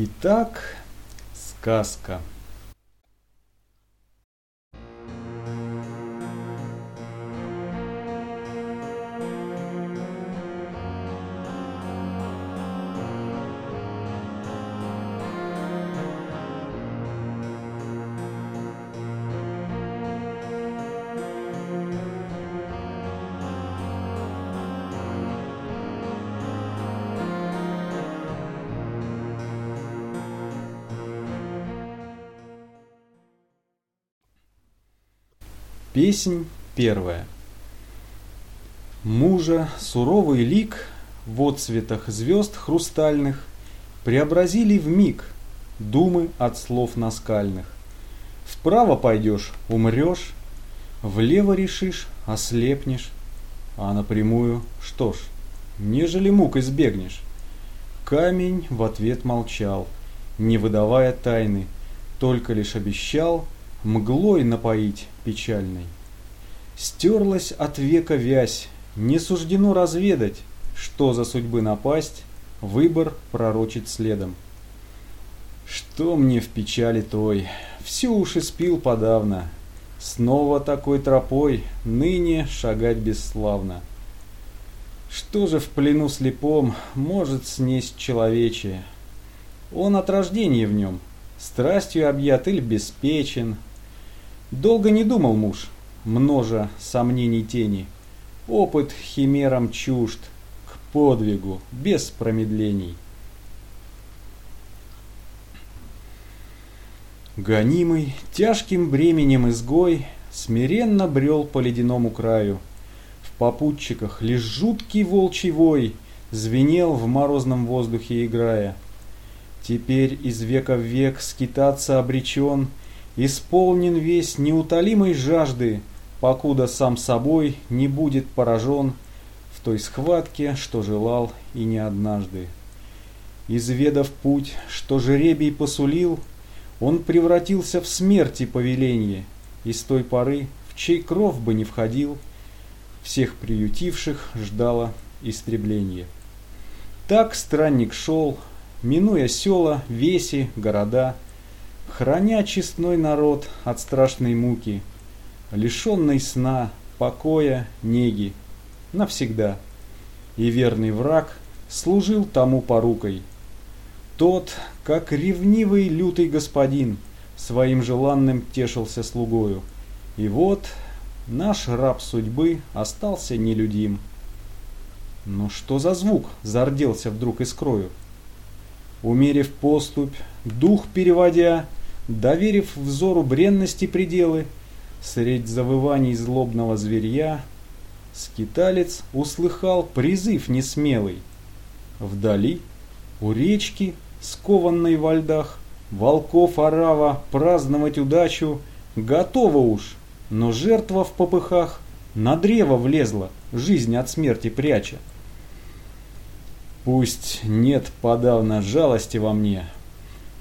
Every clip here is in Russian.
Итак, сказка. Песнь первая. Мужа суровый лик в отцветах звезд хрустальных преобразили в миг думы от слов наскальных. Вправо пойдешь – умрешь, влево решишь – ослепнешь, а напрямую – что ж, нежели мук избегнешь. Камень в ответ молчал, не выдавая тайны, только лишь обещал – мглой напоить печальной. Стерлась от века вязь, не суждено разведать, что за судьбы напасть, выбор пророчит следом. Что мне в печали той, всю уши спил подавно, Снова такой тропой, ныне шагать бесславно. Что же в плену слепом может снесть человече? Он от рождения в нем, страстью объят или беспечен, Долго не думал муж, множа сомнений тени. Опыт химерам чужд, к подвигу, без промедлений. Гонимый тяжким бременем изгой Смиренно брел по ледяному краю. В попутчиках лишь жуткий волчий вой Звенел в морозном воздухе играя. Теперь из века в век скитаться обречен — исполнен весь неутолимой жажды, покуда сам собой не будет поражен в той схватке, что желал и не однажды. Изведав путь, что жеребий посулил, он превратился в смерти повеленье, и с той поры, в чей кров бы не входил, всех приютивших ждало истребление. Так странник шел, минуя села, веси, города — храня честной народ от страшной муки, лишенный сна, покоя, неги, навсегда. И верный враг служил тому порукой. Тот, как ревнивый лютый господин, своим желанным тешился слугою. И вот наш раб судьбы остался нелюдим. Но что за звук зарделся вдруг искрою? Умерив поступь, дух переводя, Доверив взору бренности пределы, средь завываний злобного зверья, скиталец услыхал призыв несмелый. Вдали, у речки, скованной во льдах, волков орава праздновать удачу готова уж, но жертва в попыхах на древо влезла, жизнь от смерти пряча. Пусть нет подавно жалости во мне,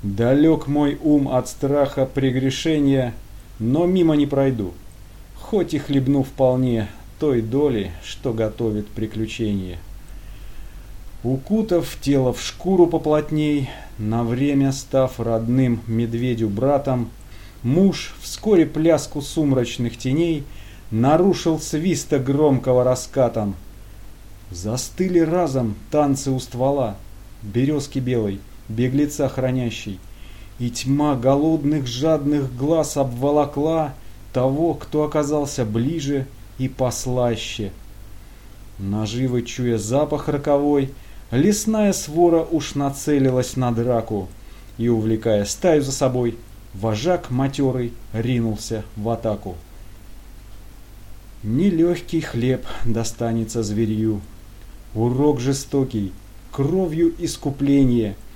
Далек мой ум от страха прегрешения, но мимо не пройду, хоть и хлебну вполне той доли, что готовит приключение. Укутав тело в шкуру поплотней, на время став родным медведю братом, муж вскоре пляску сумрачных теней нарушил свиста громкого раскатом. Застыли разом танцы у ствола, березки белой, беглеца хранящий, и тьма голодных жадных глаз обволокла того, кто оказался ближе и послаще. Наживы чуя запах роковой, лесная свора уж нацелилась на драку, и, увлекая стаю за собой, вожак матерый ринулся в атаку. Нелегкий хлеб достанется зверью, урок жестокий, кровью искупление —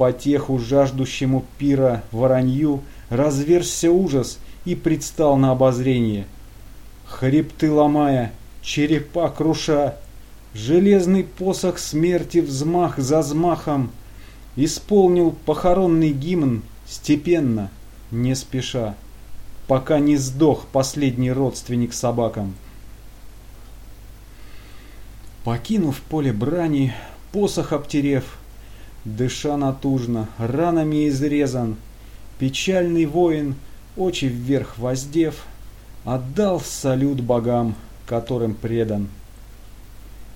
потеху жаждущему пира воронью разверзся ужас и предстал на обозрение. Хребты ломая, черепа круша, железный посох смерти взмах за взмахом исполнил похоронный гимн степенно, не спеша, пока не сдох последний родственник собакам. Покинув поле брани, посох обтерев, дыша натужно, ранами изрезан, печальный воин, очи вверх воздев, отдал салют богам, которым предан.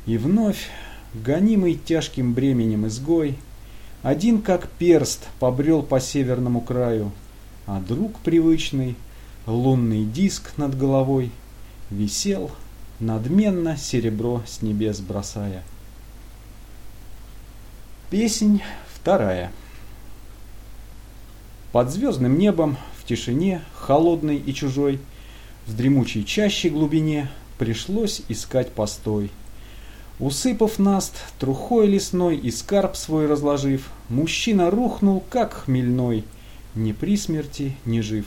И вновь, гонимый тяжким бременем изгой, один как перст побрел по северному краю, а друг привычный, лунный диск над головой, висел, надменно серебро с небес бросая. Песнь вторая. Под звездным небом, в тишине, холодной и чужой, в дремучей чаще глубине пришлось искать постой. Усыпав наст, трухой лесной и скарб свой разложив, мужчина рухнул, как хмельной, ни при смерти, ни жив.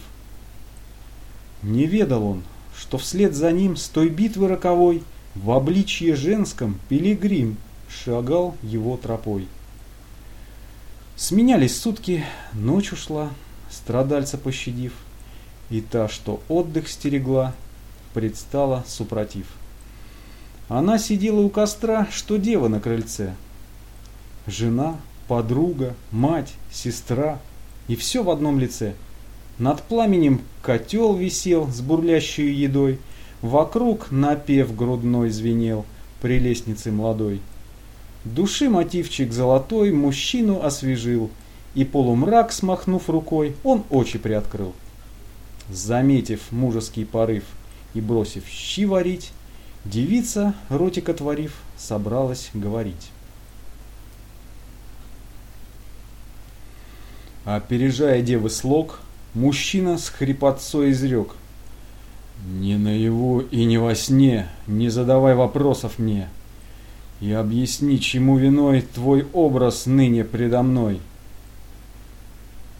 Не ведал он, что вслед за ним с той битвы роковой в обличье женском пилигрим шагал его тропой. Сменялись сутки, ночь ушла, страдальца пощадив, и та, что отдых стерегла, предстала супротив. Она сидела у костра, что дева на крыльце. Жена, подруга, мать, сестра, и все в одном лице. Над пламенем котел висел с бурлящей едой, вокруг напев грудной звенел при лестнице молодой. Души мотивчик золотой мужчину освежил, и полумрак, смахнув рукой, он очи приоткрыл. Заметив мужеский порыв и бросив щи варить, девица, ротик отворив, собралась говорить. Опережая девы слог, мужчина с хрипотцой изрек. «Не наяву и не во сне, не задавай вопросов мне, и объясни, чему виной твой образ ныне предо мной».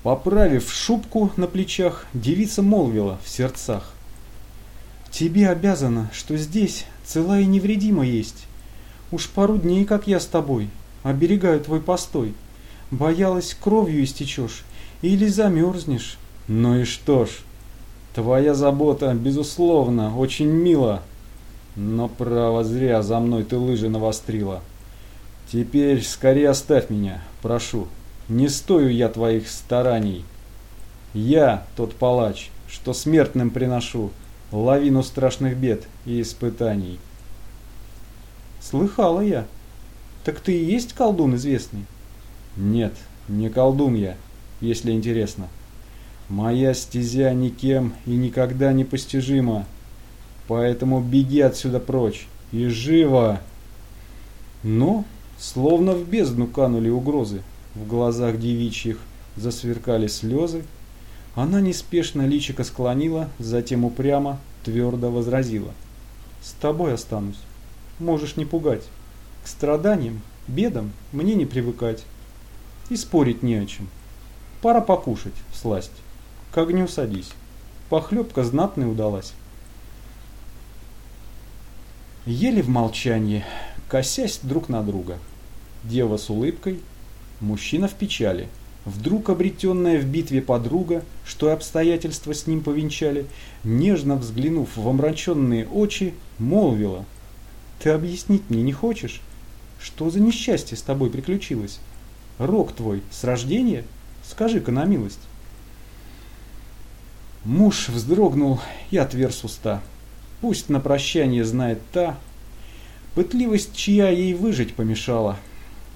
Поправив шубку на плечах, девица молвила в сердцах. «Тебе обязано, что здесь цела и невредима есть. Уж пару дней, как я с тобой, оберегаю твой постой. Боялась, кровью истечешь или замерзнешь. Ну и что ж, твоя забота, безусловно, очень мила. Но право зря за мной ты лыжи навострила. Теперь скорее оставь меня, прошу. Не стою я твоих стараний. Я тот палач, что смертным приношу лавину страшных бед и испытаний. Слыхала я. Так ты и есть колдун известный? Нет, не колдун я, если интересно. Моя стезя никем и никогда не постижима. Поэтому беги отсюда прочь. И живо! Но, словно в бездну канули угрозы, в глазах девичьих засверкали слезы. Она неспешно личико склонила, затем упрямо, твердо возразила. «С тобой останусь. Можешь не пугать. К страданиям, бедам мне не привыкать. И спорить не о чем. Пора покушать, сласть. К огню садись. Похлебка знатная удалась». Ели в молчании, косясь друг на друга. Дева с улыбкой, Мужчина в печали. Вдруг обретенная в битве подруга, что и обстоятельства с ним повенчали, нежно взглянув в омраченные очи, молвила. «Ты объяснить мне не хочешь? Что за несчастье с тобой приключилось? Рок твой с рождения? Скажи-ка на милость». Муж вздрогнул и отверз уста. Пусть на прощание знает та, пытливость чья ей выжить помешала,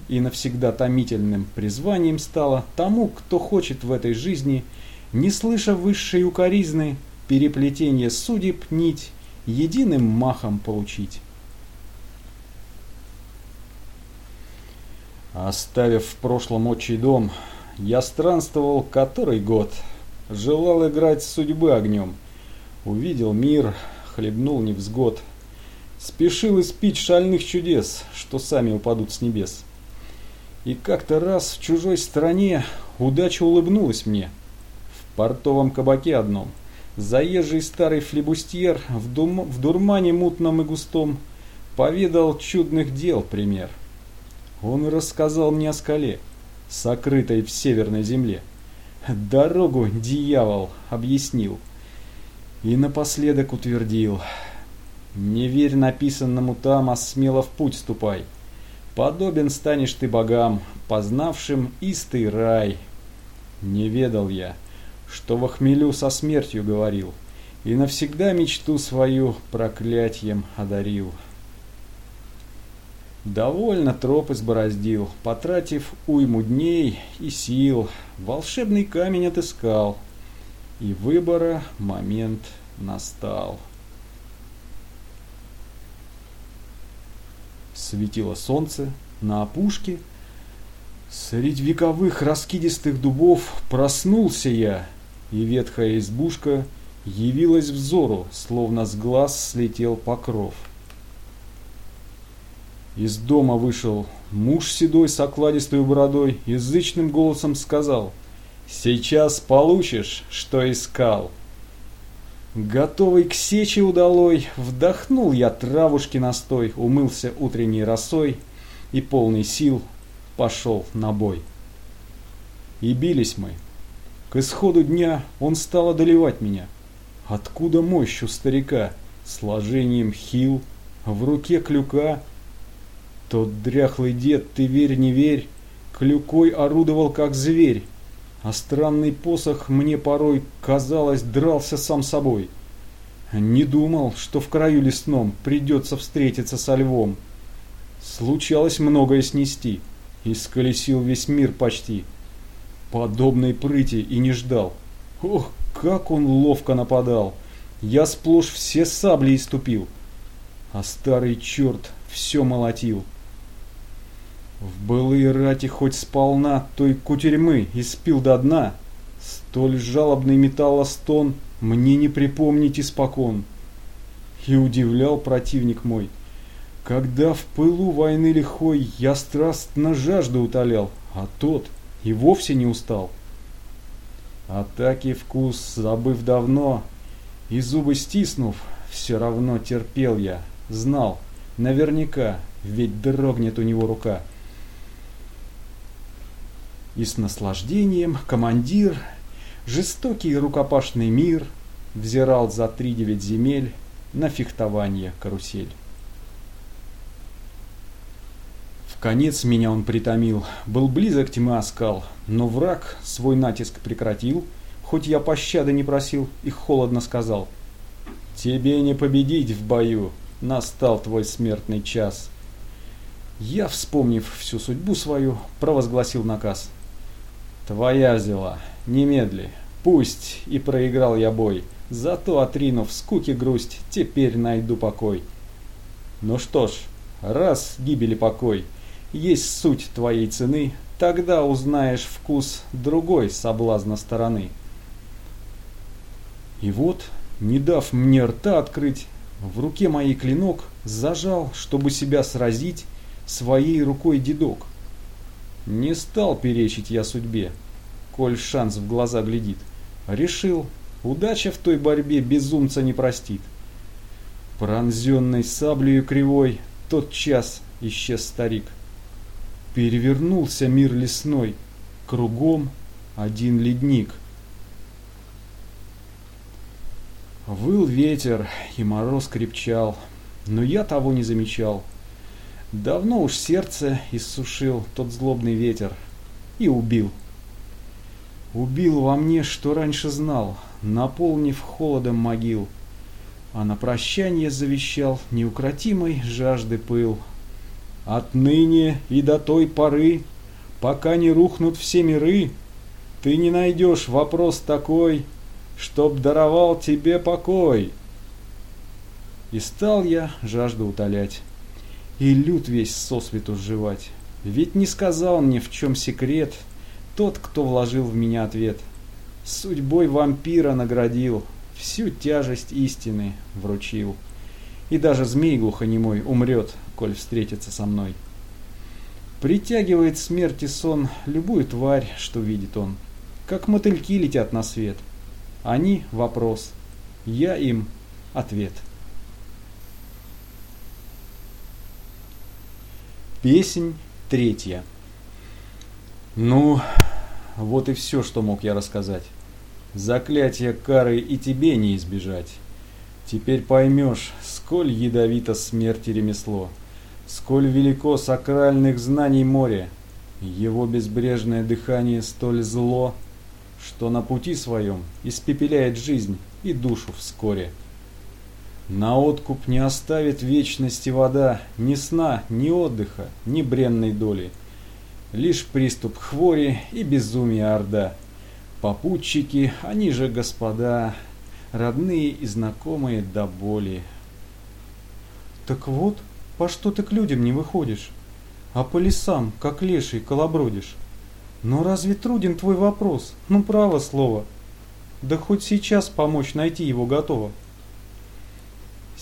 и навсегда томительным призванием стало тому, кто хочет в этой жизни, не слыша высшей укоризны, переплетение судеб нить единым махом получить. Оставив в прошлом отчий дом, я странствовал который год, желал играть с судьбы огнем, увидел мир, хлебнул невзгод, спешил испить шальных чудес, что сами упадут с небес. И как-то раз в чужой стране удача улыбнулась мне. В портовом кабаке одном. Заезжий старый флебустьер в, дум... в дурмане мутном и густом поведал чудных дел пример. Он рассказал мне о скале, сокрытой в северной земле. Дорогу дьявол объяснил. И напоследок утвердил. Не верь написанному там, а смело в путь ступай. Подобен станешь ты богам, познавшим истый рай. Не ведал я, что во хмелю со смертью говорил, И навсегда мечту свою проклятьем одарил. Довольно троп избороздил, потратив уйму дней и сил, волшебный камень отыскал, и выбора момент настал. Светило солнце на опушке, среди вековых раскидистых дубов проснулся я, и ветхая избушка явилась взору, словно с глаз слетел покров. Из дома вышел муж седой с окладистой бородой, язычным голосом сказал «Сейчас получишь, что искал». Готовый к сече удалой, вдохнул я травушки настой, умылся утренней росой и полный сил пошел на бой. И бились мы. К исходу дня он стал одолевать меня. Откуда мощь у старика, сложением хил, в руке клюка — тот дряхлый дед, ты верь не верь, клюкой орудовал как зверь, а странный посох мне порой, казалось, дрался сам собой. Не думал, что в краю лесном придется встретиться со львом. Случалось многое снести, и сколесил весь мир почти. Подобной прыти и не ждал. Ох, как он ловко нападал! Я сплошь все сабли иступил, а старый черт все молотил. В былые рати хоть сполна той кутерьмы испил до дна, Столь жалобный металлостон мне не припомнить испокон. И удивлял противник мой, когда в пылу войны лихой я страстно жажду утолял, а тот и вовсе не устал. Атаки вкус забыв давно, и зубы стиснув, все равно терпел я, знал, наверняка, ведь дрогнет у него рука. И с наслаждением командир, жестокий рукопашный мир, взирал за три девять земель на фехтование карусель. В конец меня он притомил, был близок тьмы оскал, но враг свой натиск прекратил, хоть я пощады не просил и холодно сказал. Тебе не победить в бою, настал твой смертный час. Я, вспомнив всю судьбу свою, провозгласил наказ – Твоя взяла, немедли, пусть и проиграл я бой, зато отринув скуки грусть, теперь найду покой. Ну что ж, раз гибели покой, есть суть твоей цены, тогда узнаешь вкус другой соблазна стороны. И вот, не дав мне рта открыть, в руке моей клинок зажал, чтобы себя сразить, своей рукой дедок. Не стал перечить я судьбе, коль шанс в глаза глядит. Решил, удача в той борьбе безумца не простит. Пронзенный саблею кривой, тот час исчез старик. Перевернулся мир лесной, кругом один ледник. Выл ветер, и мороз крепчал, но я того не замечал. Давно уж сердце иссушил тот злобный ветер и убил. Убил во мне, что раньше знал, наполнив холодом могил, а на прощание завещал неукротимой жажды пыл. Отныне и до той поры, пока не рухнут все миры, ты не найдешь вопрос такой, чтоб даровал тебе покой. И стал я жажду утолять и лют весь сосвету сживать. Ведь не сказал мне, в чем секрет, тот, кто вложил в меня ответ. Судьбой вампира наградил, всю тяжесть истины вручил. И даже змей глухонемой умрет, коль встретится со мной. Притягивает смерти сон любую тварь, что видит он. Как мотыльки летят на свет. Они — вопрос, я им — ответ. Песнь третья. Ну, вот и все, что мог я рассказать. Заклятие кары и тебе не избежать. Теперь поймешь, сколь ядовито смерти ремесло. Сколь велико сакральных знаний море, его безбрежное дыхание столь зло, что на пути своем испепеляет жизнь и душу вскоре. На откуп не оставит вечности вода, ни сна, ни отдыха, ни бренной доли. Лишь приступ хвори и безумие орда. Попутчики, они же господа, родные и знакомые до боли. Так вот, по что ты к людям не выходишь, а по лесам, как леший, колобродишь? Но разве труден твой вопрос? Ну, право слово. Да хоть сейчас помочь найти его готово.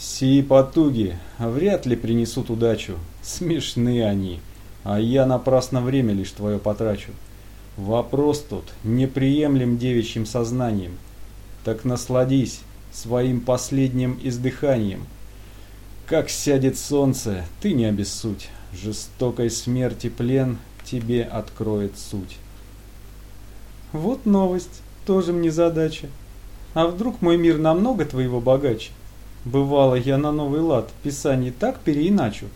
Сии потуги вряд ли принесут удачу. Смешны они, а я напрасно время лишь твое потрачу. Вопрос тут неприемлем девичьим сознанием. Так насладись своим последним издыханием. Как сядет солнце, ты не обессудь. Жестокой смерти плен тебе откроет суть. Вот новость, тоже мне задача. А вдруг мой мир намного твоего богаче? Бывало, я на новый лад писание так переиначу,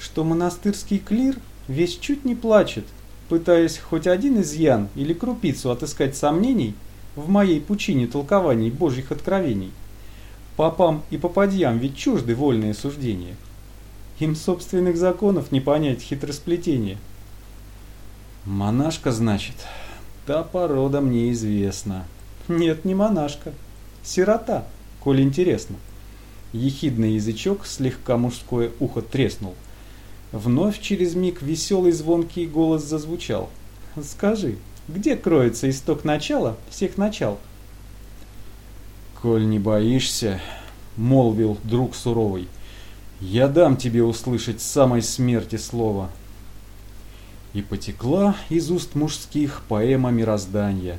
что монастырский клир весь чуть не плачет, пытаясь хоть один изъян или крупицу отыскать сомнений в моей пучине толкований божьих откровений. Попам и попадьям ведь чужды вольные суждения. Им собственных законов не понять хитросплетение. Монашка, значит, та порода мне известна. Нет, не монашка, сирота, коль интересно. Ехидный язычок, слегка мужское ухо треснул. Вновь через миг веселый звонкий голос зазвучал. «Скажи, где кроется исток начала всех начал?» «Коль не боишься», — молвил друг суровый, — «я дам тебе услышать самой смерти слово». И потекла из уст мужских поэма мироздания.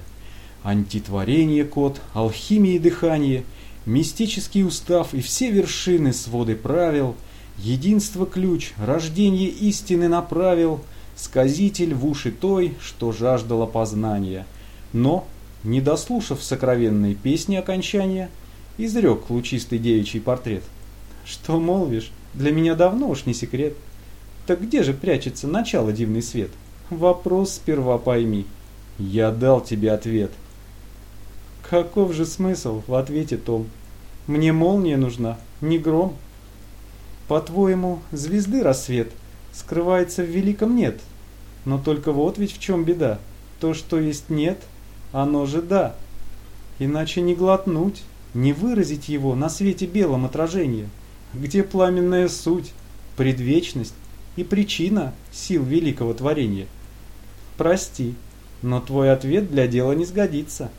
Антитворение код, алхимии дыхание — мистический устав и все вершины своды правил, единство ключ, рождение истины направил, сказитель в уши той, что жаждала познания. Но, не дослушав сокровенной песни окончания, изрек лучистый девичий портрет. Что молвишь, для меня давно уж не секрет. Так где же прячется начало дивный свет? Вопрос сперва пойми. Я дал тебе ответ. Каков же смысл в ответе том? Мне молния нужна, не гром. По-твоему, звезды рассвет скрывается в великом нет. Но только вот ведь в чем беда. То, что есть нет, оно же да. Иначе не глотнуть, не выразить его на свете белом отражении. Где пламенная суть, предвечность и причина сил великого творения? Прости, но твой ответ для дела не сгодится.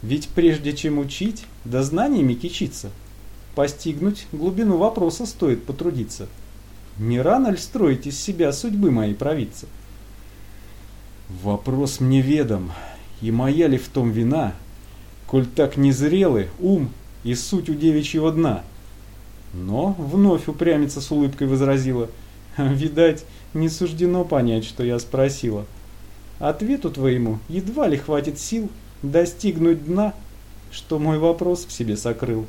Ведь прежде чем учить, да знаниями кичиться, постигнуть глубину вопроса стоит потрудиться. Не рано ли строить из себя судьбы моей провидца? Вопрос мне ведом, и моя ли в том вина, коль так незрелы ум и суть у девичьего дна? Но вновь упрямица с улыбкой возразила, видать, не суждено понять, что я спросила. Ответу твоему едва ли хватит сил достигнуть дна, что мой вопрос в себе сокрыл.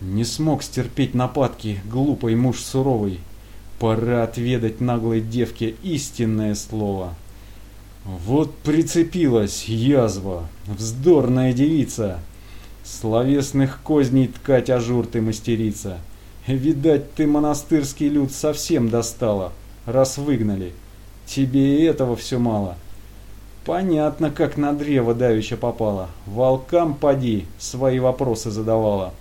Не смог стерпеть нападки глупый муж суровый. Пора отведать наглой девке истинное слово. Вот прицепилась язва, вздорная девица. Словесных козней ткать ажур ты мастерица. Видать, ты монастырский люд совсем достала, раз выгнали. Тебе и этого все мало. Понятно, как на древо давеча попала. Волкам поди, свои вопросы задавала.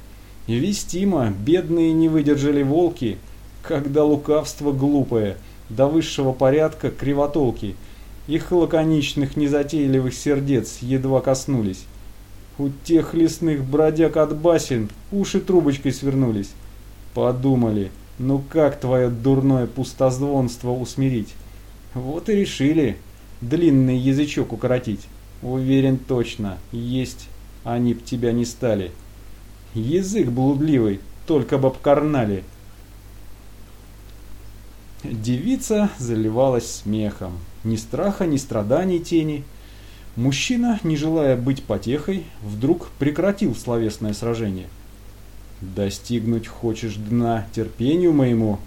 Вестимо, бедные не выдержали волки, когда лукавство глупое, до высшего порядка кривотолки, их лаконичных незатейливых сердец едва коснулись. У тех лесных бродяг от басен уши трубочкой свернулись. Подумали, ну как твое дурное пустозвонство усмирить? Вот и решили, длинный язычок укоротить. Уверен точно, есть они б тебя не стали. Язык блудливый, только б обкарнали. Девица заливалась смехом. Ни страха, ни страданий тени. Мужчина, не желая быть потехой, вдруг прекратил словесное сражение. «Достигнуть хочешь дна терпению моему?»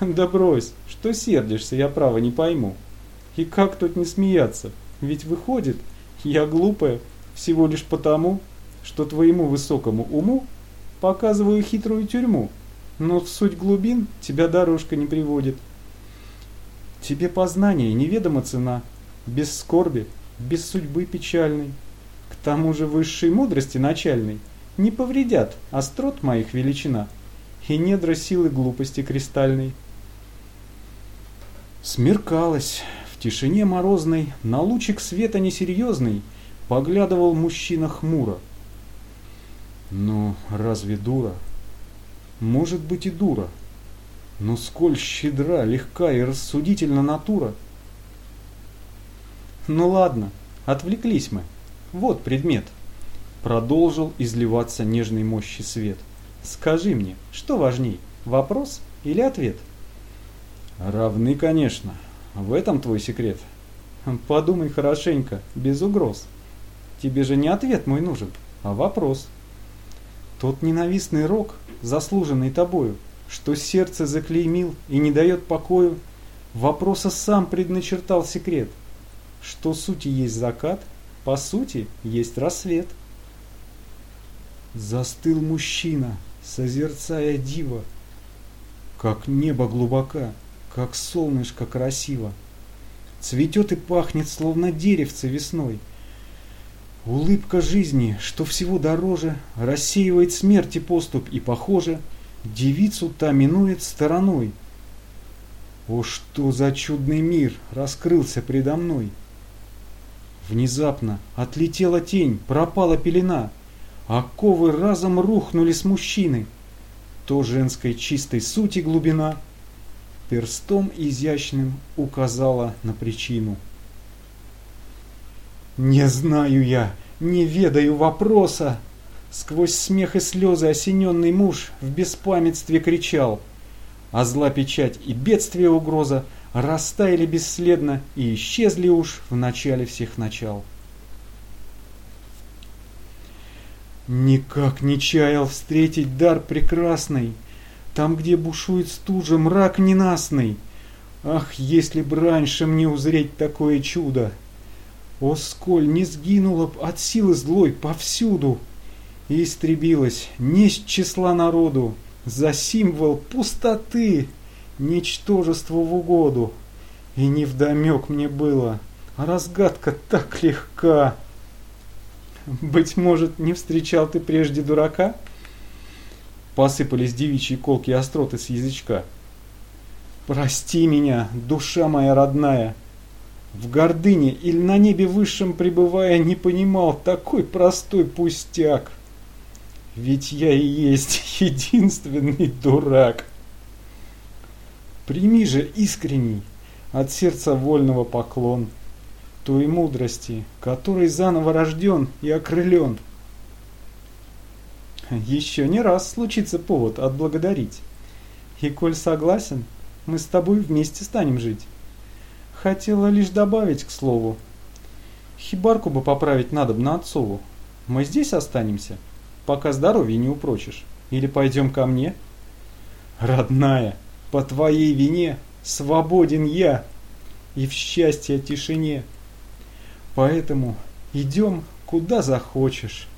Да брось, что сердишься, я право не пойму. И как тут не смеяться? Ведь выходит, я глупая всего лишь потому, что твоему высокому уму показываю хитрую тюрьму, но в суть глубин тебя дорожка не приводит. Тебе познание неведома цена, без скорби, без судьбы печальной. К тому же высшей мудрости начальной не повредят острот моих величина и недра силы глупости кристальной. Смеркалось. Тишине морозной на лучик света несерьезный поглядывал мужчина хмуро. Ну, разве дура? Может быть и дура. Но сколь щедра, легка и рассудительна натура. Ну ладно, отвлеклись мы. Вот предмет. Продолжил изливаться нежной мощи свет. Скажи мне, что важней, вопрос или ответ? Равны, конечно. В этом твой секрет. Подумай хорошенько, без угроз. Тебе же не ответ мой нужен, а вопрос. Тот ненавистный рок, заслуженный тобою, что сердце заклеймил и не дает покою, вопроса сам предначертал секрет, что сути есть закат, по сути есть рассвет. Застыл мужчина, созерцая диво, как небо глубока, как солнышко красиво. Цветет и пахнет, словно деревце весной. Улыбка жизни, что всего дороже, рассеивает смерти поступ и, похоже, девицу та минует стороной. О, что за чудный мир раскрылся предо мной! Внезапно отлетела тень, пропала пелена, оковы разом рухнули с мужчины. То женской чистой сути глубина — перстом изящным указала на причину. «Не знаю я, не ведаю вопроса!» Сквозь смех и слезы осененный муж в беспамятстве кричал. А зла печать и бедствие угроза растаяли бесследно и исчезли уж в начале всех начал. Никак не чаял встретить дар прекрасный — там, где бушует стужа, мрак ненастный. Ах, если б раньше мне узреть такое чудо! О, сколь не сгинула б от силы злой повсюду! И истребилась не с числа народу, за символ пустоты, ничтожеству в угоду. И невдомек мне было, а разгадка так легка. Быть может, не встречал ты прежде дурака? Посыпались девичьи колки и остроты с язычка. «Прости меня, душа моя родная!» В гордыне или на небе высшем пребывая не понимал такой простой пустяк. Ведь я и есть единственный дурак. Прими же искренний, от сердца вольного поклон, той мудрости, который заново рожден и окрылен. Еще не раз случится повод отблагодарить. И коль согласен, мы с тобой вместе станем жить. Хотела лишь добавить к слову. Хибарку бы поправить надо бы на отцову. Мы здесь останемся, пока здоровье не упрочишь. Или пойдем ко мне? Родная, по твоей вине свободен я и в счастье тишине. Поэтому идем куда захочешь.